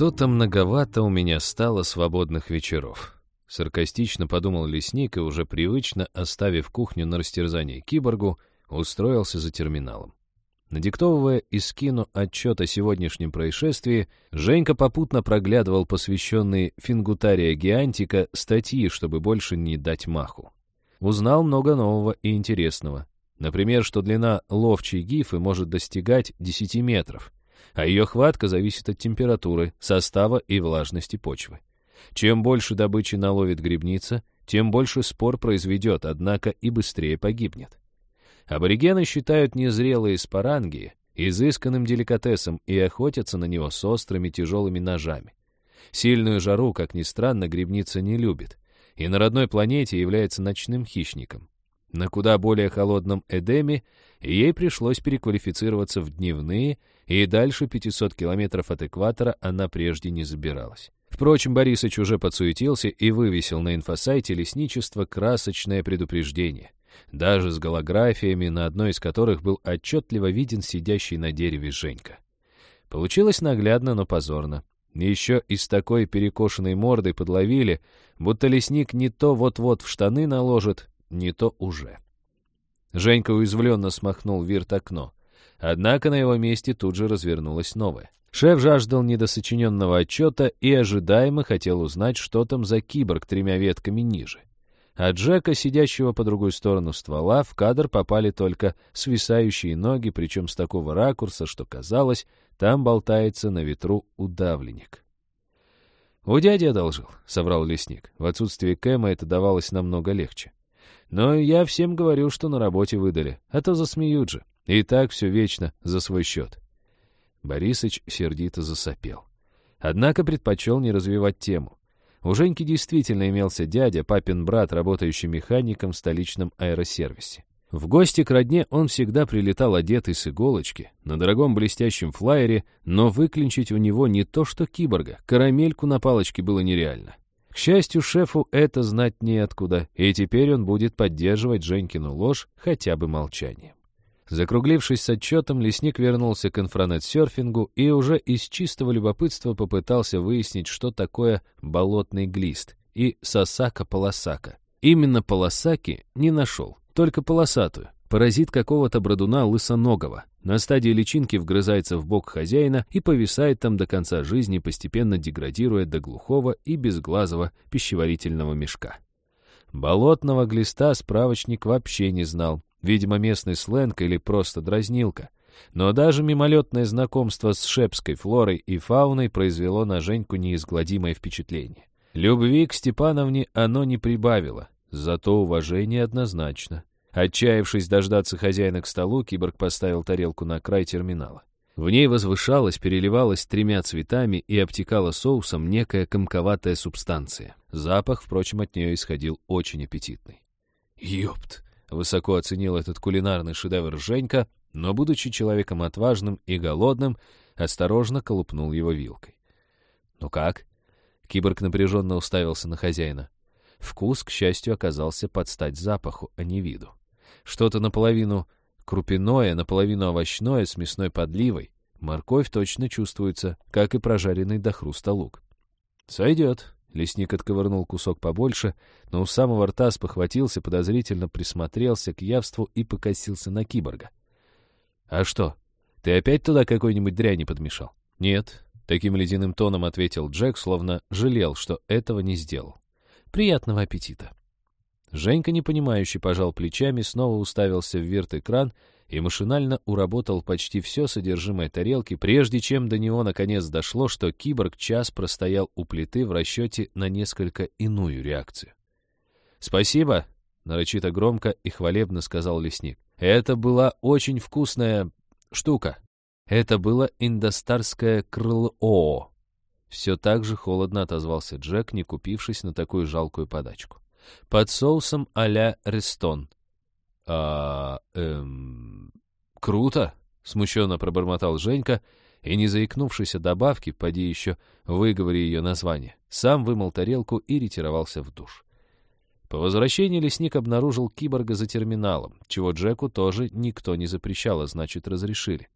Что-то многовато у меня стало свободных вечеров. Саркастично подумал лесник и уже привычно, оставив кухню на растерзание киборгу, устроился за терминалом. Надиктовывая Искину отчет о сегодняшнем происшествии, Женька попутно проглядывал посвященные Фингутария Геантика статьи, чтобы больше не дать маху. Узнал много нового и интересного. Например, что длина ловчей гифы может достигать 10 метров, а ее хватка зависит от температуры, состава и влажности почвы. Чем больше добычи наловит грибница, тем больше спор произведет, однако и быстрее погибнет. Аборигены считают незрелые спарангии изысканным деликатесом и охотятся на него с острыми тяжелыми ножами. Сильную жару, как ни странно, грибница не любит, и на родной планете является ночным хищником. На куда более холодном Эдеме ей пришлось переквалифицироваться в дневные, и дальше 500 километров от экватора она прежде не забиралась. Впрочем, Борисыч уже подсуетился и вывесил на инфосайте лесничество красочное предупреждение даже с голографиями, на одной из которых был отчетливо виден сидящий на дереве Женька. Получилось наглядно, но позорно. Еще и с такой перекошенной мордой подловили, будто лесник не то вот-вот в штаны наложит, не то уже. Женька уязвленно смахнул вирт окно. Однако на его месте тут же развернулось новое. Шеф жаждал недосочиненного отчета и ожидаемо хотел узнать, что там за киборг тремя ветками ниже. А Джека, сидящего по другую сторону ствола, в кадр попали только свисающие ноги, причем с такого ракурса, что казалось, там болтается на ветру удавленник. «У дяди одолжил», — соврал лесник. В отсутствие Кэма это давалось намного легче. «Но я всем говорю, что на работе выдали, а то засмеют же. И так все вечно за свой счет». Борисыч сердито засопел. Однако предпочел не развивать тему. У Женьки действительно имелся дядя, папин брат, работающий механиком в столичном аэросервисе. В гости к родне он всегда прилетал одетый с иголочки, на дорогом блестящем флайере, но выклинчить у него не то что киборга, карамельку на палочке было нереально. К счастью, шефу это знать неоткуда, и теперь он будет поддерживать Женькину ложь хотя бы молчанием. Закруглившись с отчетом, лесник вернулся к инфранет-серфингу и уже из чистого любопытства попытался выяснить, что такое болотный глист и сосака-полосака. Именно полосаки не нашел, только полосатую. Паразит какого-то бродуна лысоногого. На стадии личинки вгрызается в бок хозяина и повисает там до конца жизни, постепенно деградируя до глухого и безглазого пищеварительного мешка. Болотного глиста справочник вообще не знал, Видимо, местный сленг или просто дразнилка. Но даже мимолетное знакомство с шепской флорой и фауной произвело на Женьку неизгладимое впечатление. Любви к Степановне оно не прибавило, зато уважение однозначно. Отчаявшись дождаться хозяина к столу, киборг поставил тарелку на край терминала. В ней возвышалась, переливалась тремя цветами и обтекала соусом некая комковатая субстанция. Запах, впрочем, от нее исходил очень аппетитный. «Ёпт!» Высоко оценил этот кулинарный шедевр Женька, но, будучи человеком отважным и голодным, осторожно колупнул его вилкой. «Ну как?» Киборг напряженно уставился на хозяина. Вкус, к счастью, оказался под стать запаху, а не виду. Что-то наполовину крупяное, наполовину овощное с мясной подливой. Морковь точно чувствуется, как и прожаренный до хруста лук. «Сойдет», Лесник отковырнул кусок побольше, но у самого рта спохватился, подозрительно присмотрелся к явству и покосился на киборга. «А что, ты опять туда какой-нибудь дряни подмешал?» «Нет», — таким ледяным тоном ответил Джек, словно жалел, что этого не сделал. «Приятного аппетита». Женька, непонимающе, пожал плечами, снова уставился в вирт-экран и машинально уработал почти все содержимое тарелки, прежде чем до него наконец дошло, что киборг час простоял у плиты в расчете на несколько иную реакцию. «Спасибо», — нарочито громко и хвалебно сказал лесник. «Это была очень вкусная штука. Это было индостарское крыло». Все так же холодно отозвался Джек, не купившись на такую жалкую подачку. Под соусом а-ля Рестон. «А... эм... круто!» — смущенно пробормотал Женька, и, не заикнувшись о добавке, поди еще выговори ее название, сам вымыл тарелку и ретировался в душ. По возвращении лесник обнаружил киборга за терминалом, чего Джеку тоже никто не запрещал, а значит, разрешили.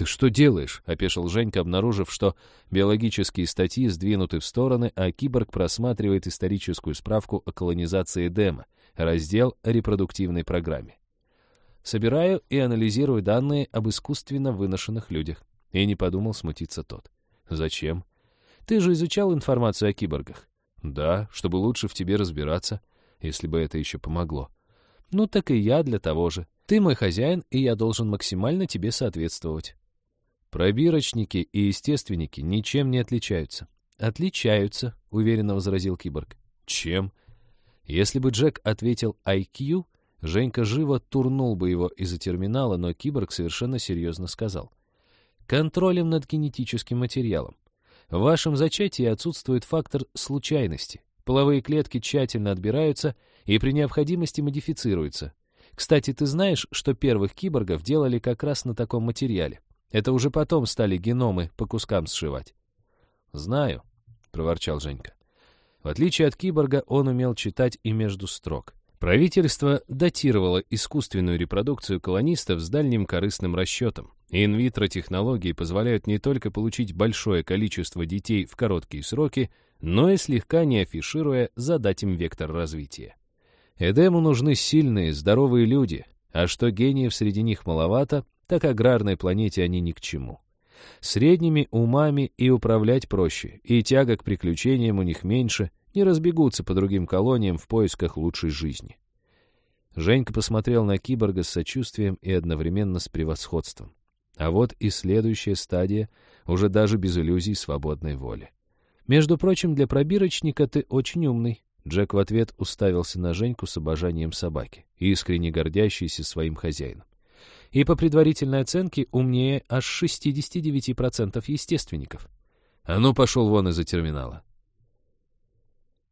«Ты что делаешь?» — опешил Женька, обнаружив, что биологические статьи сдвинуты в стороны, а киборг просматривает историческую справку о колонизации Эдема, раздел репродуктивной программе. «Собираю и анализирую данные об искусственно выношенных людях». И не подумал смутиться тот. «Зачем?» «Ты же изучал информацию о киборгах». «Да, чтобы лучше в тебе разбираться, если бы это еще помогло». «Ну так и я для того же. Ты мой хозяин, и я должен максимально тебе соответствовать». Пробирочники и естественники ничем не отличаются. Отличаются, уверенно возразил киборг. Чем? Если бы Джек ответил IQ, Женька живо турнул бы его из-за терминала, но киборг совершенно серьезно сказал. Контролем над генетическим материалом. В вашем зачатии отсутствует фактор случайности. Половые клетки тщательно отбираются и при необходимости модифицируются. Кстати, ты знаешь, что первых киборгов делали как раз на таком материале? Это уже потом стали геномы по кускам сшивать. «Знаю», — проворчал Женька. В отличие от киборга, он умел читать и между строк. Правительство датировало искусственную репродукцию колонистов с дальним корыстным расчетом. Инвитро-технологии позволяют не только получить большое количество детей в короткие сроки, но и слегка не афишируя задать им вектор развития. Эдему нужны сильные, здоровые люди, а что гениев среди них маловато, так аграрной планете они ни к чему. Средними умами и управлять проще, и тяга к приключениям у них меньше, не разбегутся по другим колониям в поисках лучшей жизни. Женька посмотрел на киборга с сочувствием и одновременно с превосходством. А вот и следующая стадия, уже даже без иллюзий свободной воли. «Между прочим, для пробирочника ты очень умный». Джек в ответ уставился на Женьку с обожанием собаки, искренне гордящийся своим хозяином и по предварительной оценке умнее аж 69% естественников. А ну, пошел вон из-за терминала.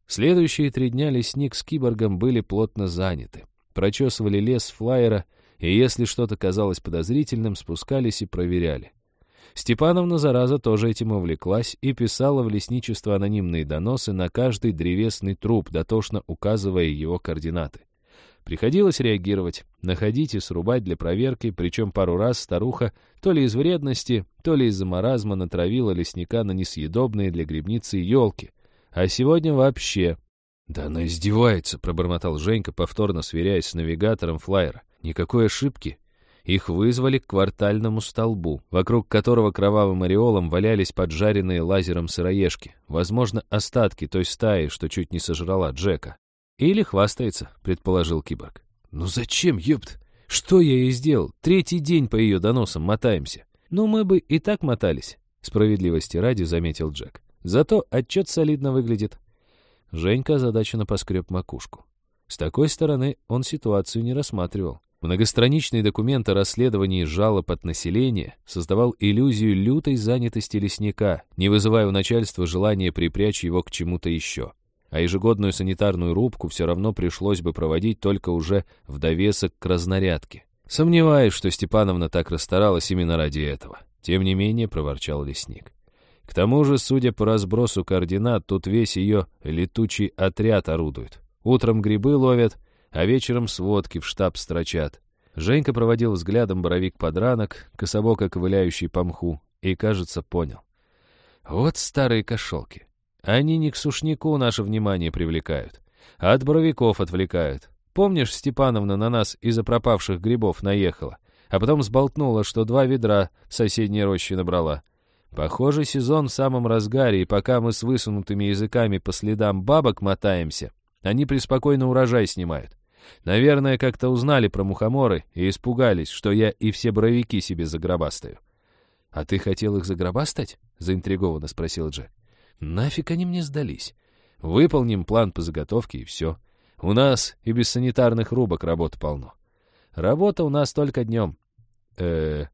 Следующие три дня лесник с киборгом были плотно заняты. Прочесывали лес флайера, и если что-то казалось подозрительным, спускались и проверяли. Степановна, зараза, тоже этим увлеклась и писала в лесничество анонимные доносы на каждый древесный труп, дотошно указывая его координаты. Приходилось реагировать, находить и срубать для проверки, причем пару раз старуха то ли из вредности, то ли из-за маразма натравила лесника на несъедобные для грибницы елки. А сегодня вообще... «Да она издевается», — пробормотал Женька, повторно сверяясь с навигатором флайера. «Никакой ошибки». Их вызвали к квартальному столбу, вокруг которого кровавым ореолом валялись поджаренные лазером сыроежки, возможно, остатки той стаи, что чуть не сожрала Джека. «Или хвастается», — предположил киборг. «Ну зачем, ёпт? Что я ей сделал? Третий день по ее доносам мотаемся». «Ну, мы бы и так мотались», — справедливости ради заметил Джек. «Зато отчет солидно выглядит». Женька озадаченно поскреб макушку. С такой стороны он ситуацию не рассматривал. Многостраничный документ о расследовании жалоб от населения создавал иллюзию лютой занятости лесника, не вызывая у начальства желания припрячь его к чему-то еще а ежегодную санитарную рубку все равно пришлось бы проводить только уже в довесок к разнарядке. Сомневаюсь, что Степановна так расстаралась именно ради этого. Тем не менее, проворчал лесник. К тому же, судя по разбросу координат, тут весь ее летучий отряд орудует. Утром грибы ловят, а вечером сводки в штаб строчат. Женька проводил взглядом боровик подранок, кособоко ковыляющий по мху, и, кажется, понял. Вот старые кошелки. Они не к сушнику наше внимание привлекают, а от боровиков отвлекают. Помнишь, Степановна на нас из-за пропавших грибов наехала, а потом сболтнула, что два ведра в соседней роще набрала. Похоже, сезон в самом разгаре, и пока мы с высунутыми языками по следам бабок мотаемся, они преспокойно урожай снимают. Наверное, как-то узнали про мухоморы и испугались, что я и все боровики себе загробастаю. — А ты хотел их загробастать? — заинтригованно спросил Джек. Нафиг они мне сдались? Выполним план по заготовке и все. У нас и без санитарных рубок работы полно. Работа у нас только днем. э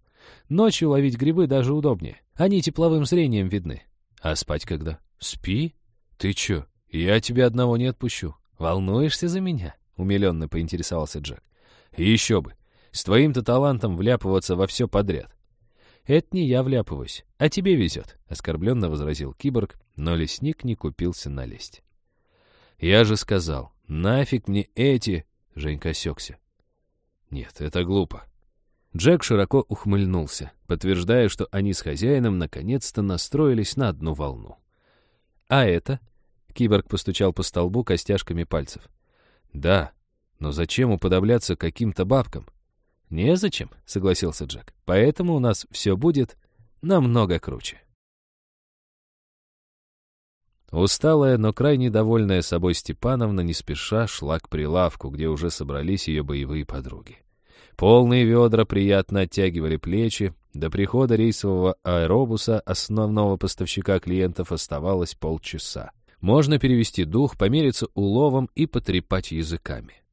Ночью ловить грибы даже удобнее. Они тепловым зрением видны. А спать когда? Спи? Ты чё? Я тебя одного не отпущу. Волнуешься за меня? Умиленно поинтересовался Джек. Еще бы. С твоим-то талантом вляпываться во все подряд. «Это не я вляпываюсь, а тебе везет», — оскорбленно возразил киборг, но лесник не купился налезть. «Я же сказал, нафиг мне эти...» — Женька осекся. «Нет, это глупо. Джек широко ухмыльнулся, подтверждая, что они с хозяином наконец-то настроились на одну волну. «А это?» — киборг постучал по столбу костяшками пальцев. «Да, но зачем уподобляться каким-то бабкам?» «Незачем», — согласился Джек. «Поэтому у нас все будет намного круче». Усталая, но крайне довольная собой Степановна не спеша шла к прилавку, где уже собрались ее боевые подруги. Полные ведра приятно оттягивали плечи. До прихода рейсового аэробуса основного поставщика клиентов оставалось полчаса. Можно перевести дух, помериться уловом и потрепать языками.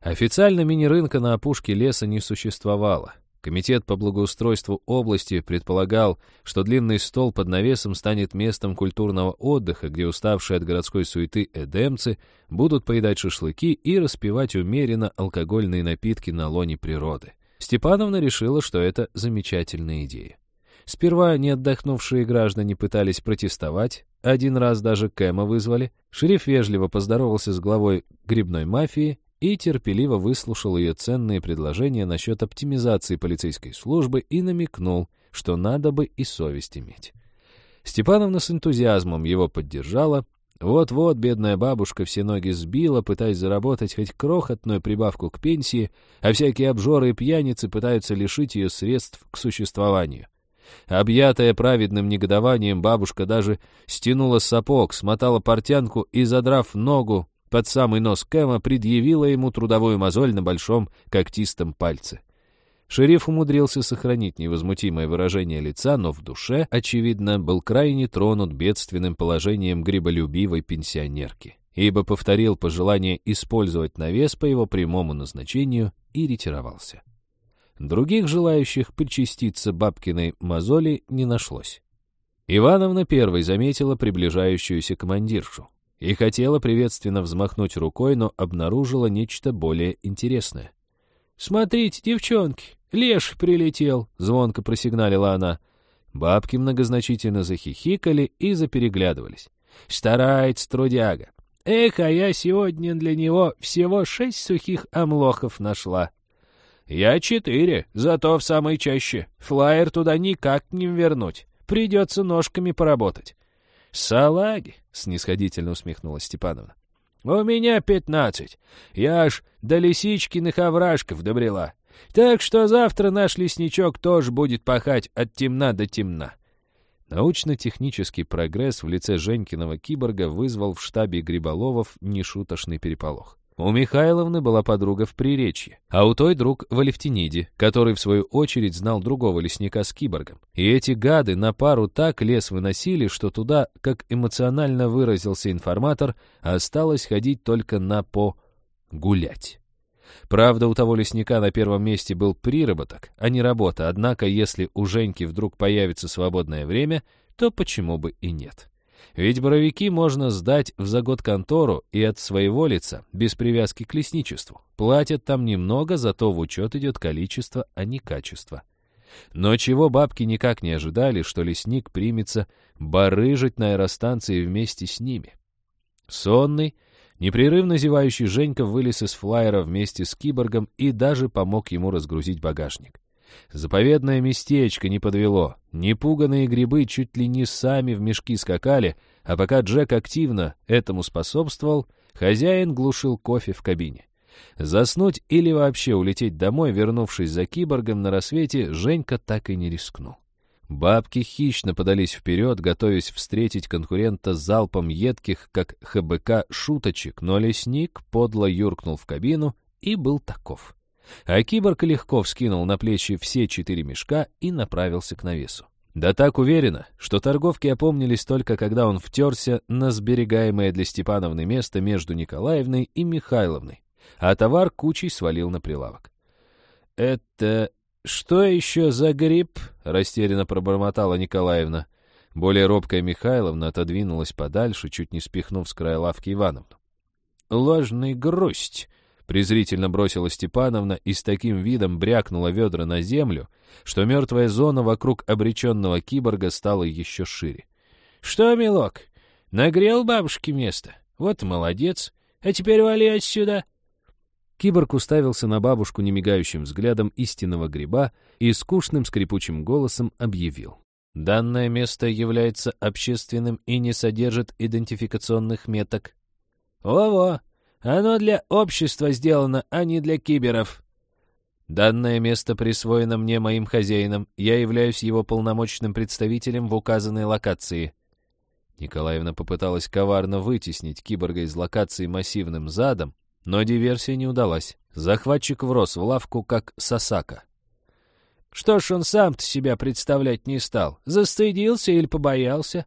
Официально мини-рынка на опушке леса не существовало. Комитет по благоустройству области предполагал, что длинный стол под навесом станет местом культурного отдыха, где уставшие от городской суеты эдемцы будут поедать шашлыки и распивать умеренно алкогольные напитки на лоне природы. Степановна решила, что это замечательная идея. Сперва не отдохнувшие граждане пытались протестовать, один раз даже Кэма вызвали. Шериф вежливо поздоровался с главой грибной мафии и терпеливо выслушал ее ценные предложения насчет оптимизации полицейской службы и намекнул, что надо бы и совесть иметь. Степановна с энтузиазмом его поддержала. Вот-вот бедная бабушка все ноги сбила, пытаясь заработать хоть крохотную прибавку к пенсии, а всякие обжоры и пьяницы пытаются лишить ее средств к существованию. Объятая праведным негодованием, бабушка даже стянула сапог, смотала портянку и, задрав ногу, под самый нос Кэма предъявила ему трудовую мозоль на большом когтистом пальце. Шериф умудрился сохранить невозмутимое выражение лица, но в душе, очевидно, был крайне тронут бедственным положением гриболюбивой пенсионерки, ибо повторил пожелание использовать навес по его прямому назначению и ретировался. Других желающих причаститься бабкиной мозоли не нашлось. Ивановна первой заметила приближающуюся командиршу и хотела приветственно взмахнуть рукой, но обнаружила нечто более интересное. «Смотрите, девчонки, леш прилетел!» — звонко просигналила она. Бабки многозначительно захихикали и запереглядывались. «Старается трудяга. Эх, а я сегодня для него всего шесть сухих омлохов нашла». «Я четыре, зато в самой чаще. Флайер туда никак не вернуть. Придется ножками поработать. «Салаги!» — снисходительно усмехнулась Степановна. «У меня пятнадцать. Я аж до лисичкиных овражков добрела. Так что завтра наш лесничок тоже будет пахать от темна до темна». Научно-технический прогресс в лице Женькиного киборга вызвал в штабе Гриболовов нешуточный переполох. У Михайловны была подруга в Приречье, а у той друг в Алевтиниде, который, в свою очередь, знал другого лесника с киборгом. И эти гады на пару так лес выносили, что туда, как эмоционально выразился информатор, осталось ходить только на по гулять. Правда, у того лесника на первом месте был приработок, а не работа, однако если у Женьки вдруг появится свободное время, то почему бы и нет. Ведь боровики можно сдать в за год контору и от своего лица, без привязки к лесничеству. Платят там немного, зато в учет идет количество, а не качество. Но чего бабки никак не ожидали, что лесник примется барыжить на аэростанции вместе с ними. Сонный, непрерывно зевающий Женька вылез из флайера вместе с киборгом и даже помог ему разгрузить багажник. Заповедное местечко не подвело. Непуганные грибы чуть ли не сами в мешки скакали, а пока Джек активно этому способствовал, хозяин глушил кофе в кабине. Заснуть или вообще улететь домой, вернувшись за киборгом на рассвете, Женька так и не рискнул. Бабки хищно подались вперед, готовясь встретить конкурента с залпом едких, как ХБК, шуточек, но лесник подло юркнул в кабину и был таков. А киборг легко вскинул на плечи все четыре мешка и направился к навесу. Да так уверенно, что торговки опомнились только, когда он втерся на сберегаемое для Степановны место между Николаевной и Михайловной, а товар кучей свалил на прилавок. «Это что еще за гриб?» — растерянно пробормотала Николаевна. Более робкая Михайловна отодвинулась подальше, чуть не спихнув с края лавки Ивановну. «Ложный грусть», презрительно бросила Степановна и с таким видом брякнула ведра на землю, что мертвая зона вокруг обреченного киборга стала еще шире. «Что, милок, нагрел бабушке место? Вот молодец. А теперь вали отсюда!» Киборг уставился на бабушку немигающим взглядом истинного гриба и скучным скрипучим голосом объявил. Данное место является общественным и не содержит идентификационных меток. «Во-во! Оно для общества сделано, а не для киберов!» Данное место присвоено мне моим хозяином. Я являюсь его полномочным представителем в указанной локации. Николаевна попыталась коварно вытеснить киборга из локации массивным задом, но диверсия не удалась. Захватчик врос в лавку, как сосака. Что ж он сам-то себя представлять не стал? Застыдился или побоялся?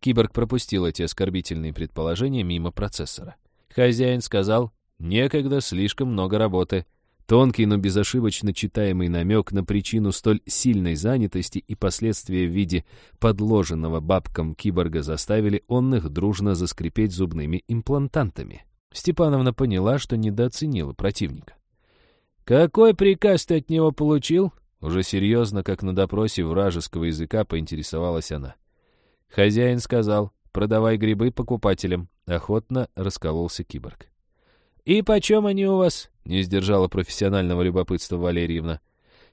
Киборг пропустил эти оскорбительные предположения мимо процессора. Хозяин сказал, некогда слишком много работы. Тонкий, но безошибочно читаемый намек на причину столь сильной занятости и последствия в виде подложенного бабкам киборга заставили он их дружно заскрипеть зубными имплантантами. Степановна поняла, что недооценила противника. «Какой приказ ты от него получил?» Уже серьезно, как на допросе вражеского языка, поинтересовалась она. Хозяин сказал, продавай грибы покупателям. Охотно раскололся киборг. «И почем они у вас?» — не сдержала профессионального любопытства Валерьевна.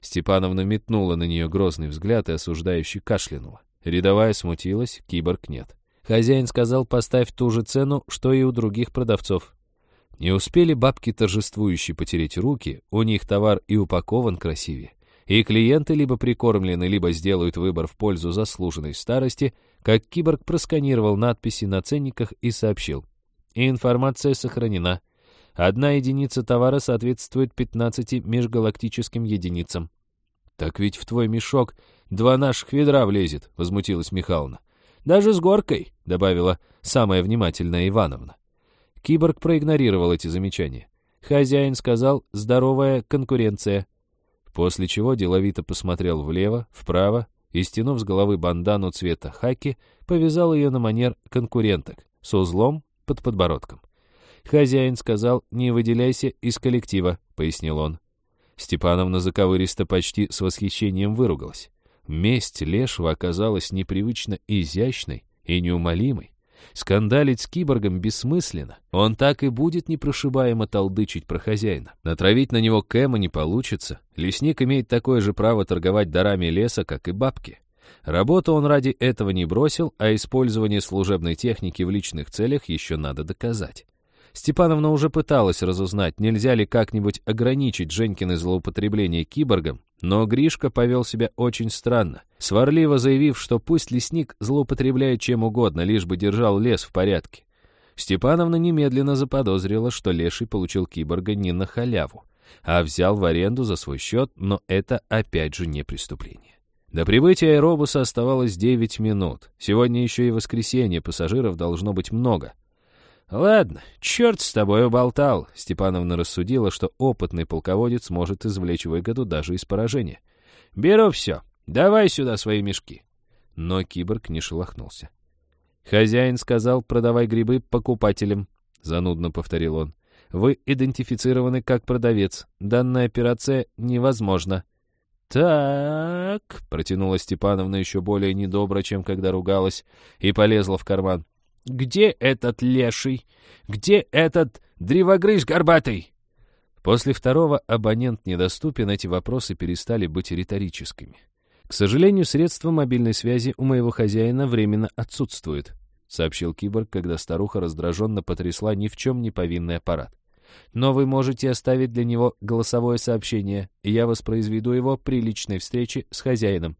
Степановна метнула на нее грозный взгляд и осуждающе кашлянула. Рядовая смутилась, киборг нет. Хозяин сказал, поставь ту же цену, что и у других продавцов. Не успели бабки торжествующие потереть руки, у них товар и упакован красивее. И клиенты либо прикормлены, либо сделают выбор в пользу заслуженной старости, как киборг просканировал надписи на ценниках и сообщил. Информация сохранена. Одна единица товара соответствует 15 межгалактическим единицам. «Так ведь в твой мешок два наших ведра влезет», — возмутилась Михайловна. «Даже с горкой», — добавила самая внимательная Ивановна. Киборг проигнорировал эти замечания. Хозяин сказал «здоровая конкуренция». После чего деловито посмотрел влево, вправо и, стянув с головы бандану цвета хаки, повязал ее на манер конкуренток с узлом под подбородком. «Хозяин сказал, не выделяйся из коллектива», — пояснил он. Степановна заковыристо почти с восхищением выругалась. Месть Лешего оказалась непривычно изящной и неумолимой. Скандалить с киборгом бессмысленно. Он так и будет непрошибаемо толдычить про хозяина. Натравить на него Кэма не получится. Лесник имеет такое же право торговать дарами леса, как и бабки. Работу он ради этого не бросил, а использование служебной техники в личных целях еще надо доказать. Степановна уже пыталась разузнать, нельзя ли как-нибудь ограничить Женькины злоупотребление киборгом, но Гришка повел себя очень странно, сварливо заявив, что пусть лесник злоупотребляет чем угодно, лишь бы держал лес в порядке. Степановна немедленно заподозрила, что Леший получил киборга не на халяву, а взял в аренду за свой счет, но это опять же не преступление. До прибытия аэробуса оставалось 9 минут. Сегодня еще и воскресенье, пассажиров должно быть много. «Ладно, черт с тобой уболтал», — Степановна рассудила, что опытный полководец может извлечь выгоду даже из поражения. «Беру все. Давай сюда свои мешки». Но киборг не шелохнулся. «Хозяин сказал, продавай грибы покупателям», — занудно повторил он. «Вы идентифицированы как продавец. Данная операция невозможна». «Так», — протянула Степановна еще более недобро, чем когда ругалась, и полезла в карман. Где этот леший? Где этот древогрыз горбатый?» После второго «абонент недоступен» эти вопросы перестали быть риторическими. «К сожалению, средства мобильной связи у моего хозяина временно отсутствуют», сообщил киборг, когда старуха раздраженно потрясла ни в чем не повинный аппарат. «Но вы можете оставить для него голосовое сообщение, и я воспроизведу его при личной встрече с хозяином».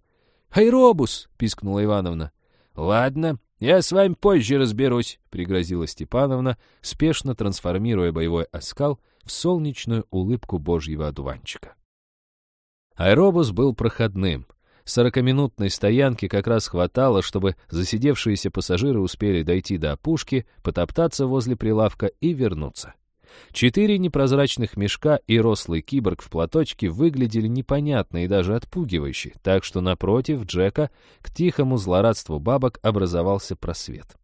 «Айробус!» — пискнула Ивановна. «Ладно, «Я с вами позже разберусь», — пригрозила Степановна, спешно трансформируя боевой оскал в солнечную улыбку божьего одуванчика. Аэробус был проходным. Сорокаминутной стоянки как раз хватало, чтобы засидевшиеся пассажиры успели дойти до опушки, потоптаться возле прилавка и вернуться. Четыре непрозрачных мешка и рослый киборг в платочке выглядели непонятно и даже отпугивающе, так что напротив Джека к тихому злорадству бабок образовался просвет.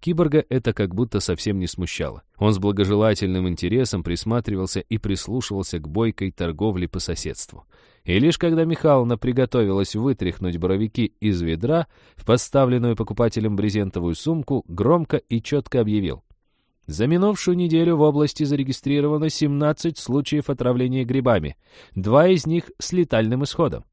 Киборга это как будто совсем не смущало. Он с благожелательным интересом присматривался и прислушивался к бойкой торговле по соседству. И лишь когда Михайловна приготовилась вытряхнуть боровики из ведра в подставленную покупателем брезентовую сумку, громко и четко объявил. За минувшую неделю в области зарегистрировано 17 случаев отравления грибами, два из них с летальным исходом.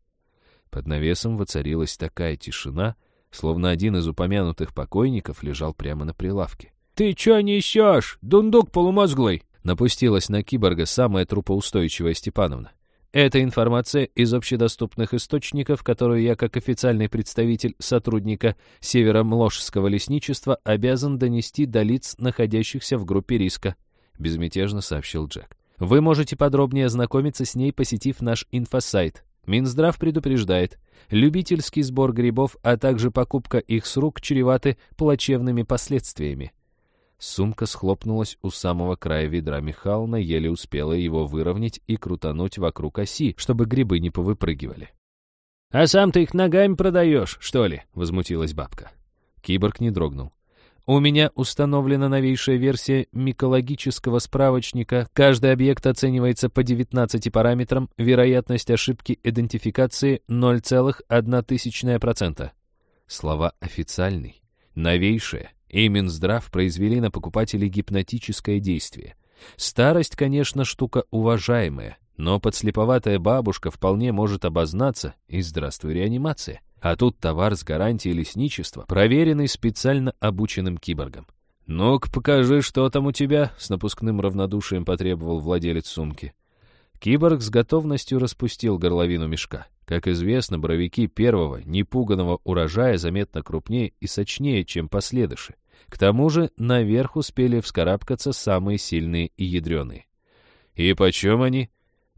Под навесом воцарилась такая тишина, словно один из упомянутых покойников лежал прямо на прилавке. «Ты чё несешь, дундук полумозглый?» Напустилась на киборга самая трупоустойчивая Степановна. Это информация из общедоступных источников, которую я, как официальный представитель сотрудника Северомложского лесничества, обязан донести до лиц, находящихся в группе риска», — безмятежно сообщил Джек. «Вы можете подробнее ознакомиться с ней, посетив наш инфосайт. Минздрав предупреждает, любительский сбор грибов, а также покупка их с рук чреваты плачевными последствиями. Сумка схлопнулась у самого края ведра. Михайловна еле успела его выровнять и крутануть вокруг оси, чтобы грибы не повыпрыгивали. «А сам ты их ногами продаешь, что ли?» — возмутилась бабка. Киборг не дрогнул. У меня установлена новейшая версия микологического справочника. Каждый объект оценивается по 19 параметрам, вероятность ошибки идентификации 0,1%. Слова официальный, новейшая, и Минздрав произвели на покупателей гипнотическое действие. Старость, конечно, штука уважаемая, но подслеповатая бабушка вполне может обознаться, и здравствуй реанимация. А тут товар с гарантией лесничества, проверенный специально обученным киборгом. «Ну-ка, покажи, что там у тебя», — с напускным равнодушием потребовал владелец сумки. Киборг с готовностью распустил горловину мешка. Как известно, боровики первого, непуганного урожая заметно крупнее и сочнее, чем последыши. К тому же наверх успели вскарабкаться самые сильные и ядреные. «И почем они?»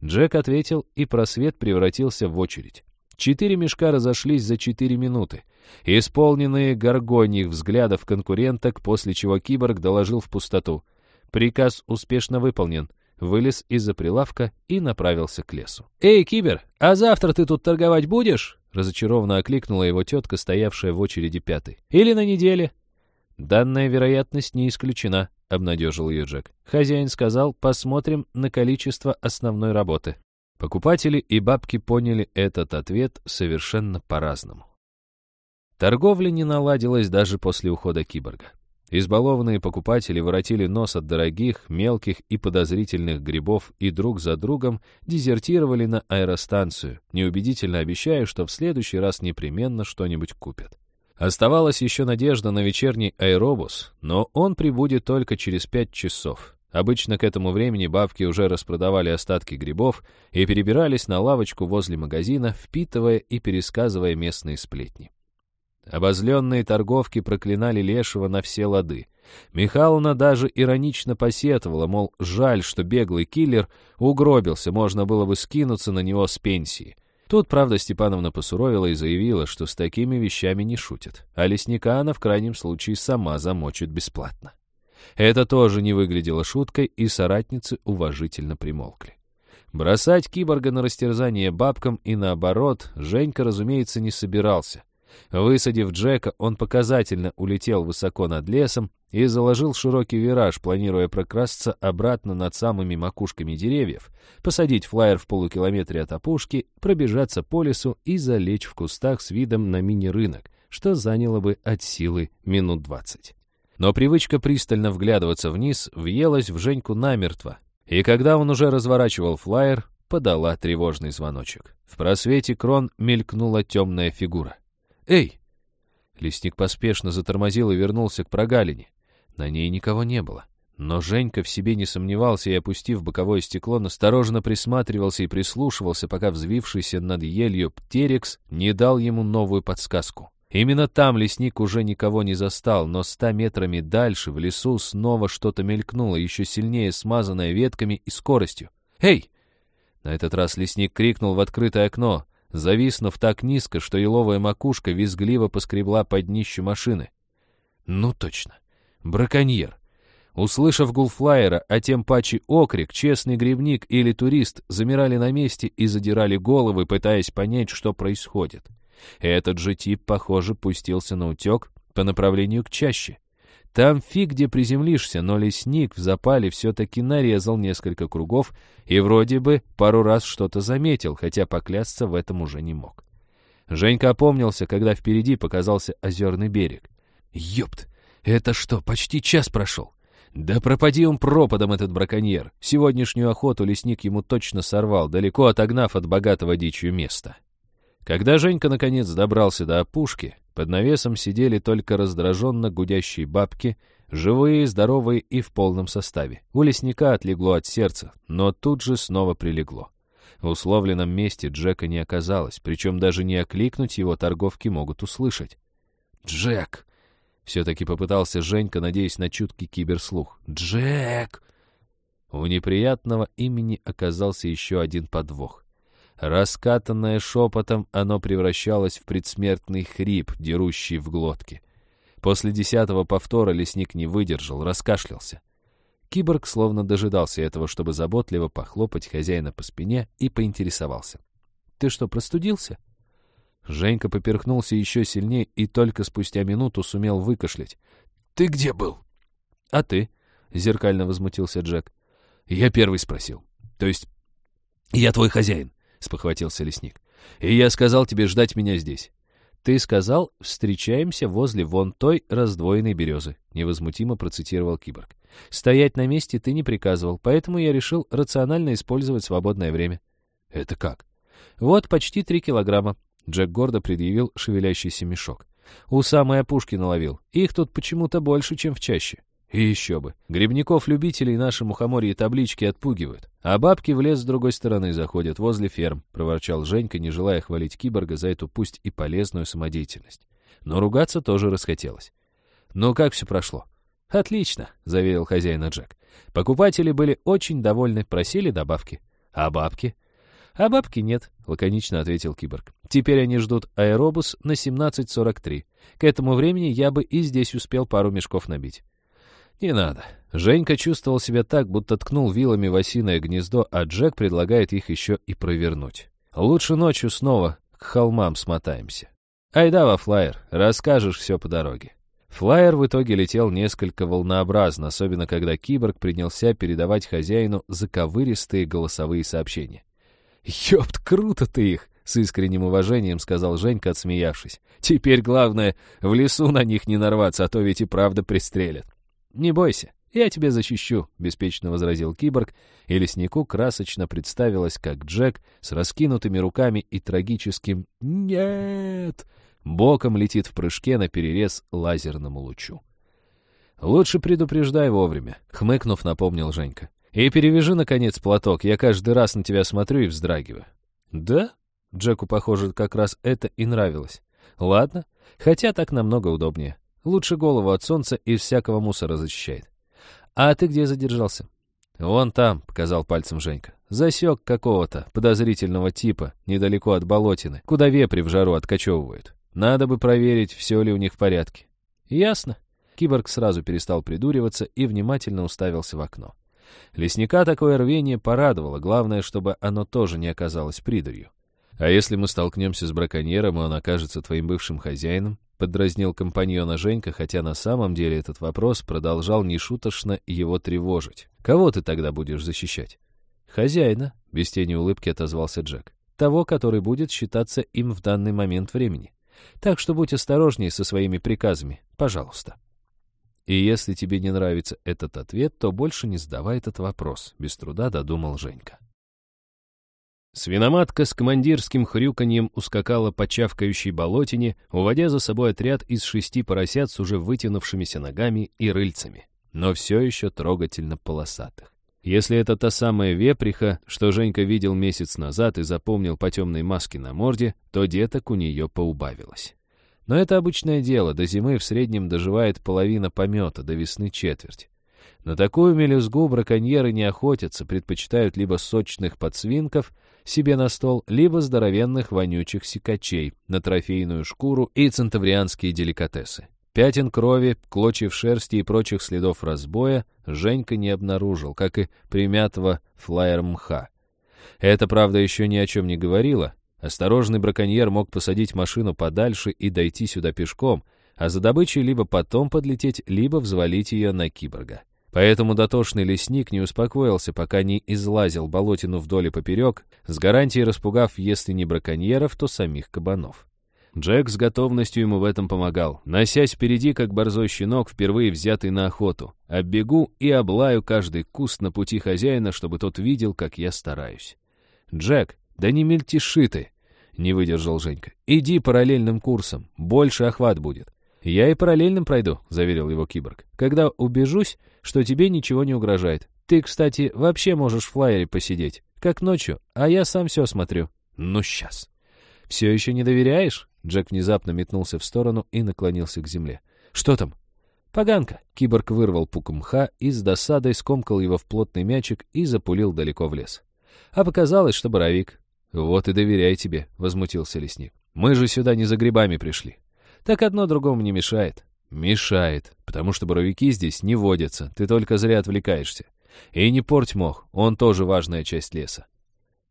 Джек ответил, и просвет превратился в очередь. Четыре мешка разошлись за четыре минуты, исполненные горгоньих взглядов конкуренток, после чего киборг доложил в пустоту. Приказ успешно выполнен. Вылез из-за прилавка и направился к лесу. «Эй, кибер, а завтра ты тут торговать будешь?» Разочарованно окликнула его тетка, стоявшая в очереди пятой. «Или на неделе?» «Данная вероятность не исключена», — обнадежил ее Джек. Хозяин сказал, посмотрим на количество основной работы. Покупатели и бабки поняли этот ответ совершенно по-разному. Торговля не наладилась даже после ухода киборга. Избалованные покупатели воротили нос от дорогих, мелких и подозрительных грибов и друг за другом дезертировали на аэростанцию, неубедительно обещая, что в следующий раз непременно что-нибудь купят. Оставалась еще надежда на вечерний аэробус, но он прибудет только через пять часов. Обычно к этому времени бабки уже распродавали остатки грибов и перебирались на лавочку возле магазина, впитывая и пересказывая местные сплетни. Обозленные торговки проклинали Лешего на все лады. Михайловна даже иронично посетовала, мол, жаль, что беглый киллер угробился, можно было бы скинуться на него с пенсии. Тут, правда, Степановна посуровила и заявила, что с такими вещами не шутят, а лесника она в крайнем случае сама замочит бесплатно. Это тоже не выглядело шуткой, и соратницы уважительно примолкли. Бросать киборга на растерзание бабкам и наоборот Женька, разумеется, не собирался. Высадив Джека, он показательно улетел высоко над лесом и заложил широкий вираж, планируя прокрасться обратно над самыми макушками деревьев, посадить флайер в полукилометре от опушки, пробежаться по лесу и залечь в кустах с видом на мини-рынок, что заняло бы от силы минут двадцать. Но привычка пристально вглядываться вниз въелась в Женьку намертво, и когда он уже разворачивал флайер, подала тревожный звоночек. В просвете крон мелькнула темная фигура. «Эй!» Лесник поспешно затормозил и вернулся к прогалине. На ней никого не было. Но Женька в себе не сомневался и, опустив боковое стекло, настороженно присматривался и прислушивался, пока взвившийся над елью птерекс не дал ему новую подсказку. Именно там лесник уже никого не застал, но ста метрами дальше, в лесу, снова что-то мелькнуло, еще сильнее смазанное ветками и скоростью. «Эй!» На этот раз лесник крикнул в открытое окно — зависнув так низко, что еловая макушка визгливо поскребла под днищу машины. Ну точно, браконьер. Услышав гул флайера, а тем паче окрик, честный грибник или турист замирали на месте и задирали головы, пытаясь понять, что происходит. Этот же тип, похоже, пустился на утек по направлению к чаще. Там фиг где приземлишься, но лесник в запале все-таки нарезал несколько кругов и вроде бы пару раз что-то заметил, хотя поклясться в этом уже не мог. Женька опомнился, когда впереди показался озерный берег. «Ёпт! Это что, почти час прошел? Да пропади он пропадом, этот браконьер. Сегодняшнюю охоту лесник ему точно сорвал, далеко отогнав от богатого дичью места. Когда Женька наконец добрался до опушки, под навесом сидели только раздраженно гудящие бабки, живые, здоровые и в полном составе. У лесника отлегло от сердца, но тут же снова прилегло. В условленном месте Джека не оказалось, причем даже не окликнуть его торговки могут услышать. «Джек!» Все-таки попытался Женька, надеясь на чуткий киберслух. «Джек!» У неприятного имени оказался еще один подвох. Раскатанное шепотом, оно превращалось в предсмертный хрип, дерущий в глотке. После десятого повтора лесник не выдержал, раскашлялся. Киборг словно дожидался этого, чтобы заботливо похлопать хозяина по спине и поинтересовался. «Ты что, простудился?» Женька поперхнулся еще сильнее и только спустя минуту сумел выкашлять. «Ты где был?» «А ты?» — зеркально возмутился Джек. «Я первый спросил. То есть, я твой хозяин», — спохватился лесник. «И я сказал тебе ждать меня здесь». «Ты сказал, встречаемся возле вон той раздвоенной березы», — невозмутимо процитировал киборг. «Стоять на месте ты не приказывал, поэтому я решил рационально использовать свободное время». «Это как?» «Вот почти три килограмма. Джек гордо предъявил шевелящийся мешок. «У самой опушки наловил. Их тут почему-то больше, чем в чаще. И еще бы. Грибников-любителей наши мухоморье таблички отпугивают. А бабки в лес с другой стороны заходят, возле ферм», — проворчал Женька, не желая хвалить киборга за эту пусть и полезную самодеятельность. Но ругаться тоже расхотелось. «Ну как все прошло?» «Отлично», — заверил хозяина Джек. Покупатели были очень довольны, просили добавки. «А бабки?» «А бабки нет», — лаконично ответил киборг. «Теперь они ждут аэробус на 17.43. К этому времени я бы и здесь успел пару мешков набить». «Не надо». Женька чувствовал себя так, будто ткнул вилами в осиное гнездо, а Джек предлагает их еще и провернуть. «Лучше ночью снова к холмам смотаемся». «Айда во флайер, расскажешь все по дороге». Флайер в итоге летел несколько волнообразно, особенно когда киборг принялся передавать хозяину заковыристые голосовые сообщения. «Ёпт, круто ты их!» — с искренним уважением сказал Женька, отсмеявшись. «Теперь главное, в лесу на них не нарваться, а то ведь и правда пристрелят». «Не бойся, я тебя защищу», — беспечно возразил киборг, и леснику красочно представилось, как Джек с раскинутыми руками и трагическим «Нет!» боком летит в прыжке на перерез лазерному лучу. «Лучше предупреждай вовремя», — хмыкнув, напомнил Женька. И перевяжи, наконец, платок. Я каждый раз на тебя смотрю и вздрагиваю». «Да?» Джеку, похоже, как раз это и нравилось. «Ладно, хотя так намного удобнее. Лучше голову от солнца и всякого мусора защищает». «А ты где задержался?» «Вон там», — показал пальцем Женька. «Засек какого-то подозрительного типа, недалеко от болотины, куда вепри в жару откачевывают. Надо бы проверить, все ли у них в порядке». «Ясно». Киборг сразу перестал придуриваться и внимательно уставился в окно. Лесника такое рвение порадовало, главное, чтобы оно тоже не оказалось придурью. «А если мы столкнемся с браконьером, и он окажется твоим бывшим хозяином?» — поддразнил компаньона Женька, хотя на самом деле этот вопрос продолжал нешуточно его тревожить. «Кого ты тогда будешь защищать?» «Хозяина», — без тени улыбки отозвался Джек. «Того, который будет считаться им в данный момент времени. Так что будь осторожнее со своими приказами, пожалуйста». И если тебе не нравится этот ответ, то больше не задавай этот вопрос, без труда додумал Женька. Свиноматка с командирским хрюканьем ускакала по чавкающей болотине, уводя за собой отряд из шести поросят с уже вытянувшимися ногами и рыльцами, но все еще трогательно полосатых. Если это та самая веприха, что Женька видел месяц назад и запомнил по темной маске на морде, то деток у нее поубавилось. Но это обычное дело, до зимы в среднем доживает половина помета, до весны четверть. На такую мелюзгу браконьеры не охотятся, предпочитают либо сочных подсвинков себе на стол, либо здоровенных вонючих сикачей на трофейную шкуру и центаврианские деликатесы. Пятен крови, клочьев шерсти и прочих следов разбоя Женька не обнаружил, как и примятого флайер мха. Это, правда, еще ни о чем не говорило, Осторожный браконьер мог посадить машину подальше и дойти сюда пешком, а за добычей либо потом подлететь, либо взвалить ее на киборга. Поэтому дотошный лесник не успокоился, пока не излазил болотину вдоль и поперек, с гарантией распугав, если не браконьеров, то самих кабанов. Джек с готовностью ему в этом помогал, носясь впереди, как борзой щенок, впервые взятый на охоту. Оббегу и облаю каждый куст на пути хозяина, чтобы тот видел, как я стараюсь. «Джек, да не мельтеши ты!» — не выдержал Женька. «Иди параллельным курсом, больше охват будет». «Я и параллельным пройду», — заверил его киборг. «Когда убежусь, что тебе ничего не угрожает. Ты, кстати, вообще можешь в флайере посидеть, как ночью, а я сам все смотрю». «Ну, сейчас». «Все еще не доверяешь?» Джек внезапно метнулся в сторону и наклонился к земле. «Что там?» «Поганка!» Киборг вырвал пук мха и с досадой скомкал его в плотный мячик и запулил далеко в лес. А показалось, что боровик. «Вот и доверяй тебе», — возмутился лесник. «Мы же сюда не за грибами пришли». «Так одно другому не мешает». «Мешает, потому что боровики здесь не водятся, ты только зря отвлекаешься. И не порть мох, он тоже важная часть леса».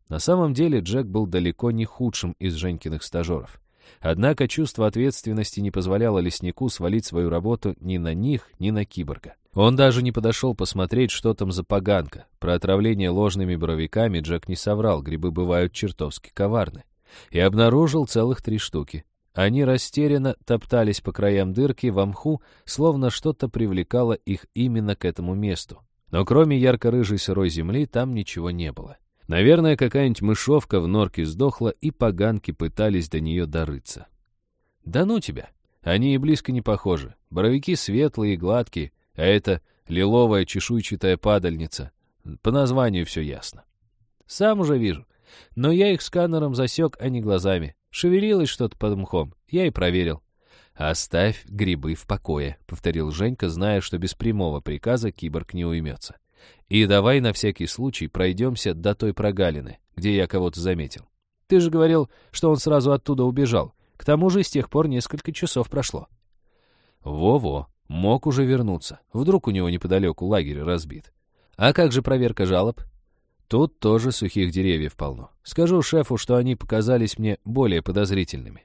На самом деле Джек был далеко не худшим из Женькиных стажеров. Однако чувство ответственности не позволяло леснику свалить свою работу ни на них, ни на киборга. Он даже не подошел посмотреть, что там за поганка. Про отравление ложными боровиками Джек не соврал, грибы бывают чертовски коварны. И обнаружил целых три штуки. Они растерянно топтались по краям дырки в мху, словно что-то привлекало их именно к этому месту. Но кроме ярко-рыжей сырой земли там ничего не было. Наверное, какая-нибудь мышовка в норке сдохла, и поганки пытались до нее дорыться. Да ну тебя! Они и близко не похожи. Боровики светлые и гладкие, а это лиловая чешуйчатая падальница. По названию все ясно. Сам уже вижу. Но я их сканером засек, а не глазами. Шевелилось что-то под мхом. Я и проверил. «Оставь грибы в покое», — повторил Женька, зная, что без прямого приказа киборг не уймется. И давай на всякий случай пройдемся до той прогалины, где я кого-то заметил. Ты же говорил, что он сразу оттуда убежал. К тому же с тех пор несколько часов прошло. Во-во, мог уже вернуться. Вдруг у него неподалеку лагерь разбит. А как же проверка жалоб? Тут тоже сухих деревьев полно. Скажу шефу, что они показались мне более подозрительными.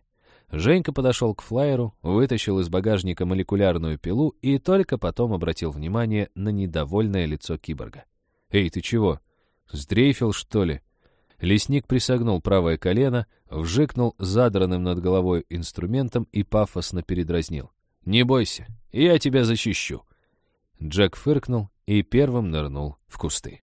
Женька подошел к флайеру, вытащил из багажника молекулярную пилу и только потом обратил внимание на недовольное лицо киборга. «Эй, ты чего? Сдрейфил, что ли?» Лесник присогнул правое колено, вжикнул задранным над головой инструментом и пафосно передразнил. «Не бойся, я тебя защищу». Джек фыркнул и первым нырнул в кусты.